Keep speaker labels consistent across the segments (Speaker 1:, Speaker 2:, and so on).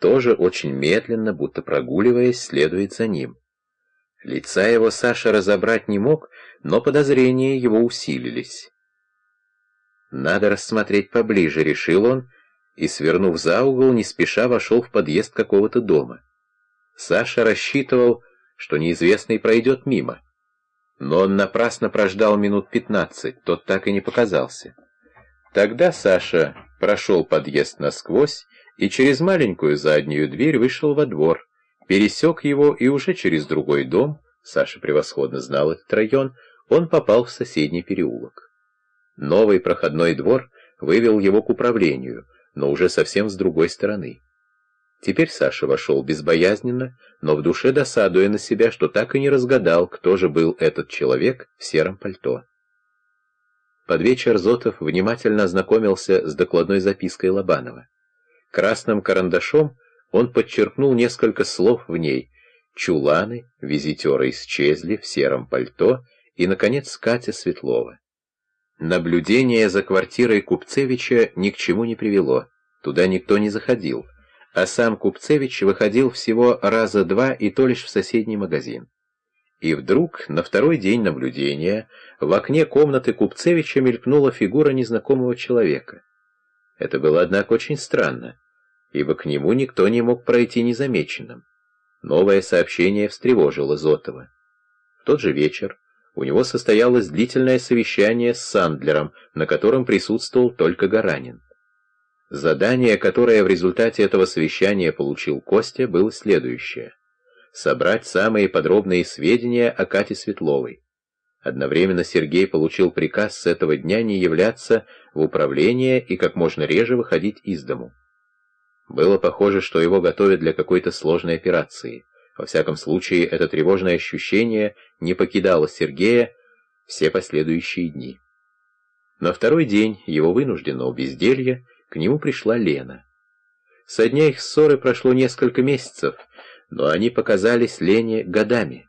Speaker 1: тоже очень медленно, будто прогуливаясь, следует за ним. Лица его Саша разобрать не мог, но подозрения его усилились. «Надо рассмотреть поближе», — решил он, и, свернув за угол, не спеша вошел в подъезд какого-то дома. Саша рассчитывал, что неизвестный пройдет мимо. Но он напрасно прождал минут пятнадцать, тот так и не показался. Тогда Саша прошел подъезд насквозь и через маленькую заднюю дверь вышел во двор, пересек его и уже через другой дом, Саша превосходно знал этот район, он попал в соседний переулок. Новый проходной двор вывел его к управлению, но уже совсем с другой стороны. Теперь Саша вошел безбоязненно, но в душе досадуя на себя, что так и не разгадал, кто же был этот человек в сером пальто. Под вечер Зотов внимательно ознакомился с докладной запиской Лобанова. Красным карандашом он подчеркнул несколько слов в ней. Чуланы, визитеры исчезли в сером пальто и, наконец, Катя Светлова. Наблюдение за квартирой Купцевича ни к чему не привело. Туда никто не заходил а сам Купцевич выходил всего раза два и то лишь в соседний магазин. И вдруг, на второй день наблюдения, в окне комнаты Купцевича мелькнула фигура незнакомого человека. Это было, однако, очень странно, ибо к нему никто не мог пройти незамеченным. Новое сообщение встревожило Зотова. В тот же вечер у него состоялось длительное совещание с Сандлером, на котором присутствовал только Гаранин. Задание, которое в результате этого совещания получил Костя, было следующее. Собрать самые подробные сведения о Кате Светловой. Одновременно Сергей получил приказ с этого дня не являться в управление и как можно реже выходить из дому. Было похоже, что его готовят для какой-то сложной операции. Во всяком случае, это тревожное ощущение не покидало Сергея все последующие дни. На второй день его вынужденного безделья к нему пришла Лена. Со дня их ссоры прошло несколько месяцев, но они показались Лене годами.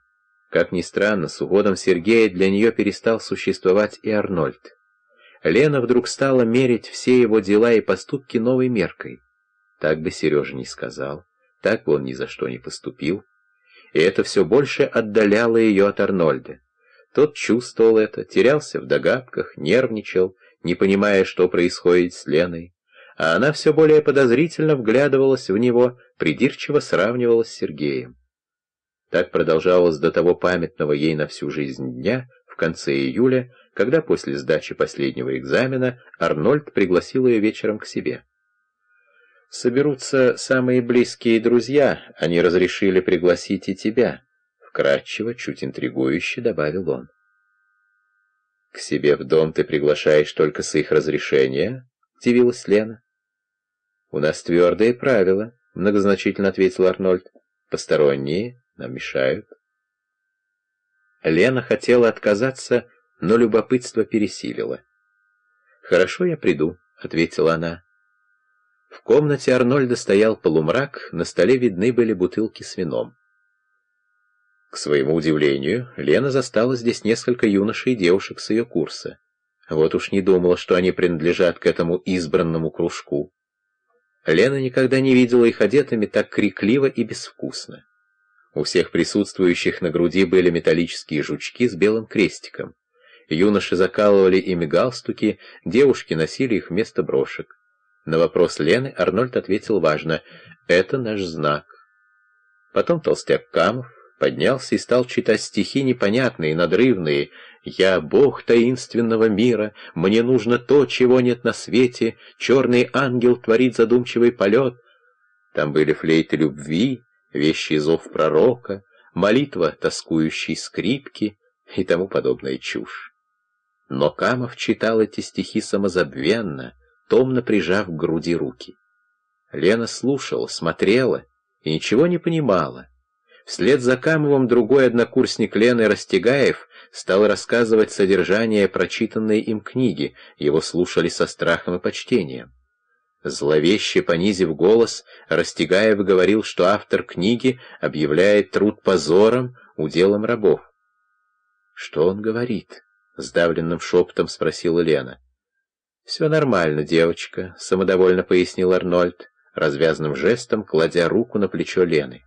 Speaker 1: Как ни странно, с уходом Сергея для нее перестал существовать и Арнольд. Лена вдруг стала мерить все его дела и поступки новой меркой. Так бы Сережа не сказал, так бы он ни за что не поступил. И это все больше отдаляло ее от Арнольда. Тот чувствовал это, терялся в догадках, нервничал, не понимая, что происходит с Леной а она все более подозрительно вглядывалась в него, придирчиво сравнивалась с Сергеем. Так продолжалось до того памятного ей на всю жизнь дня, в конце июля, когда после сдачи последнего экзамена Арнольд пригласил ее вечером к себе. «Соберутся самые близкие друзья, они разрешили пригласить и тебя», — вкратчиво, чуть интригующе добавил он. «К себе в дом ты приглашаешь только с их разрешения?» — удивилась Лена. «У нас твердые правила», — многозначительно ответил Арнольд. «Посторонние нам мешают». Лена хотела отказаться, но любопытство пересилило. «Хорошо, я приду», — ответила она. В комнате Арнольда стоял полумрак, на столе видны были бутылки с вином. К своему удивлению, Лена застала здесь несколько юношей и девушек с ее курса. Вот уж не думала, что они принадлежат к этому избранному кружку. Лена никогда не видела их одетыми так крикливо и безвкусно. У всех присутствующих на груди были металлические жучки с белым крестиком. Юноши закалывали ими галстуки, девушки носили их вместо брошек. На вопрос Лены Арнольд ответил важно «Это наш знак». Потом толстяк Камов поднялся и стал читать стихи непонятные, надрывные, «Я бог таинственного мира, мне нужно то, чего нет на свете, черный ангел творит задумчивый полет». Там были флейты любви, вещи зов пророка, молитва тоскующей скрипки и тому подобная чушь. Но Камов читал эти стихи самозабвенно, томно прижав к груди руки. Лена слушала, смотрела и ничего не понимала. Вслед за Камовым другой однокурсник Лены Растегаев стал рассказывать содержание прочитанной им книги, его слушали со страхом и почтением. Зловеще понизив голос, Растегаев говорил, что автор книги объявляет труд позором, уделом рабов. «Что он говорит?» — сдавленным шепотом спросила Лена. «Все нормально, девочка», — самодовольно пояснил Арнольд. развязным жестом кладя руку на плечо Лены.